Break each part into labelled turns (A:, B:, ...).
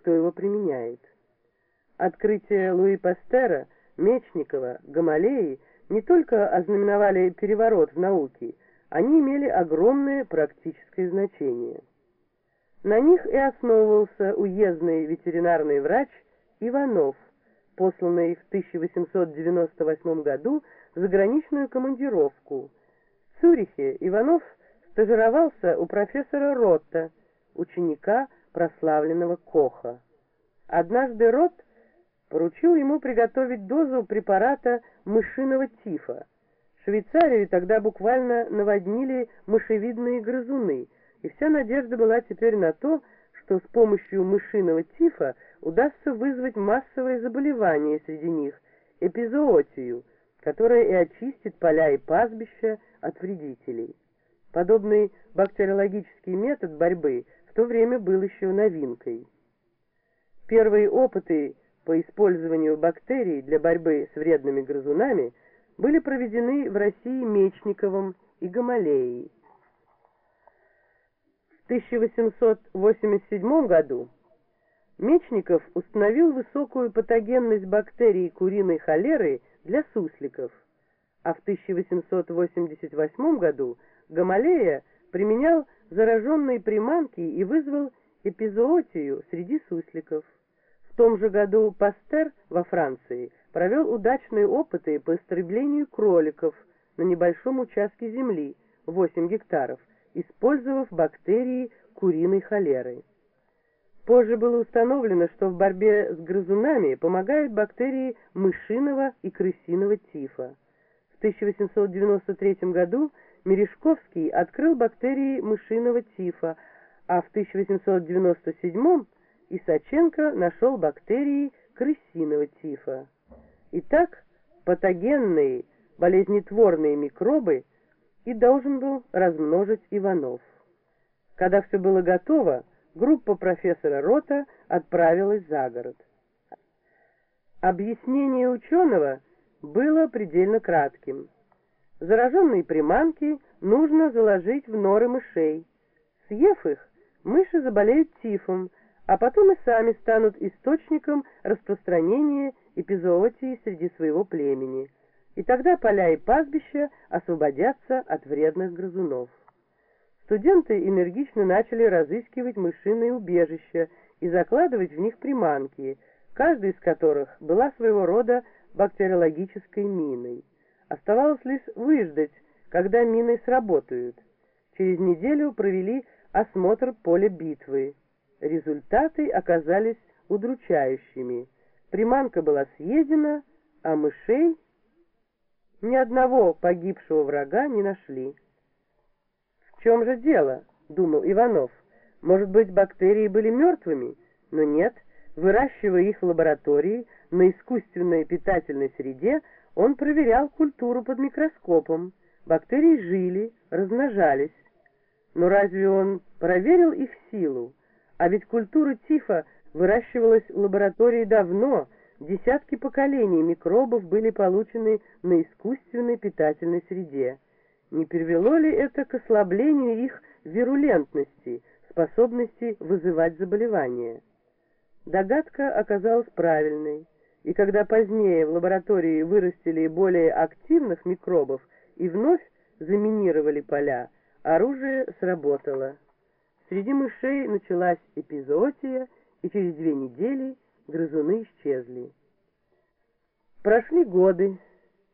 A: кто его применяет. Открытия Луи Пастера, Мечникова, Гамалеи не только ознаменовали переворот в науке, они имели огромное практическое значение. На них и основывался уездный ветеринарный врач Иванов, посланный в 1898 году в заграничную командировку. В Цюрихе Иванов стажировался у профессора Ротта, ученика прославленного Коха. Однажды Рот поручил ему приготовить дозу препарата мышиного тифа. Швейцарию тогда буквально наводнили мышевидные грызуны – и вся надежда была теперь на то, что с помощью мышиного тифа удастся вызвать массовое заболевание среди них, эпизоотию, которая и очистит поля и пастбища от вредителей. Подобный бактериологический метод борьбы в то время был еще новинкой. Первые опыты по использованию бактерий для борьбы с вредными грызунами были проведены в России Мечниковым и Гамалеей. 1887 году Мечников установил высокую патогенность бактерий куриной холеры для сусликов, а в 1888 году Гамалея применял зараженные приманки и вызвал эпизоотию среди сусликов. В том же году Пастер во Франции провел удачные опыты по истреблению кроликов на небольшом участке земли, 8 гектаров, использовав бактерии куриной холеры. Позже было установлено, что в борьбе с грызунами помогают бактерии мышиного и крысиного тифа. В 1893 году Мережковский открыл бактерии мышиного тифа, а в 1897 Исаченко нашел бактерии крысиного тифа. Итак, патогенные болезнетворные микробы и должен был размножить Иванов. Когда все было готово, группа профессора Рота отправилась за город. Объяснение ученого было предельно кратким. Зараженные приманки нужно заложить в норы мышей. Съев их, мыши заболеют тифом, а потом и сами станут источником распространения эпизоотии среди своего племени – и тогда поля и пастбища освободятся от вредных грызунов. Студенты энергично начали разыскивать мышиные убежища и закладывать в них приманки, каждая из которых была своего рода бактериологической миной. Оставалось лишь выждать, когда мины сработают. Через неделю провели осмотр поля битвы. Результаты оказались удручающими. Приманка была съедена, а мышей ни одного погибшего врага не нашли. «В чем же дело?» — думал Иванов. «Может быть, бактерии были мертвыми? Но нет, выращивая их в лаборатории на искусственной питательной среде, он проверял культуру под микроскопом. Бактерии жили, размножались. Но разве он проверил их силу? А ведь культура тифа выращивалась в лаборатории давно, Десятки поколений микробов были получены на искусственной питательной среде. Не привело ли это к ослаблению их вирулентности, способности вызывать заболевания? Догадка оказалась правильной, и когда позднее в лаборатории вырастили более активных микробов и вновь заминировали поля, оружие сработало. Среди мышей началась эпизоотия, и через две недели – грызуны исчезли. Прошли годы.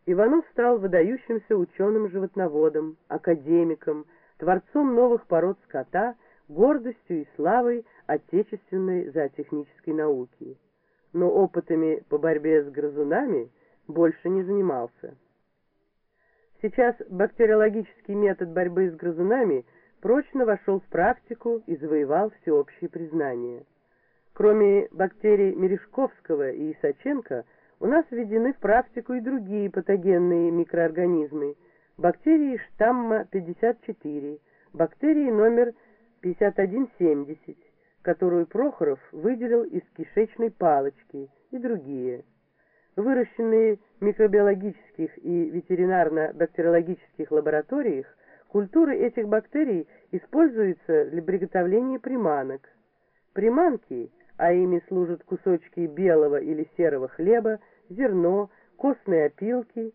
A: Иванов стал выдающимся ученым-животноводом, академиком, творцом новых пород скота, гордостью и славой отечественной зоотехнической науки. Но опытами по борьбе с грызунами больше не занимался. Сейчас бактериологический метод борьбы с грызунами прочно вошел в практику и завоевал всеобщее признание. Кроме бактерий Мережковского и Исаченко, у нас введены в практику и другие патогенные микроорганизмы. Бактерии штамма 54, бактерии номер 5170, которую Прохоров выделил из кишечной палочки и другие. Выращенные в микробиологических и ветеринарно-бактериологических лабораториях, культуры этих бактерий используются для приготовления приманок. Приманки – а ими служат кусочки белого или серого хлеба, зерно, костные опилки,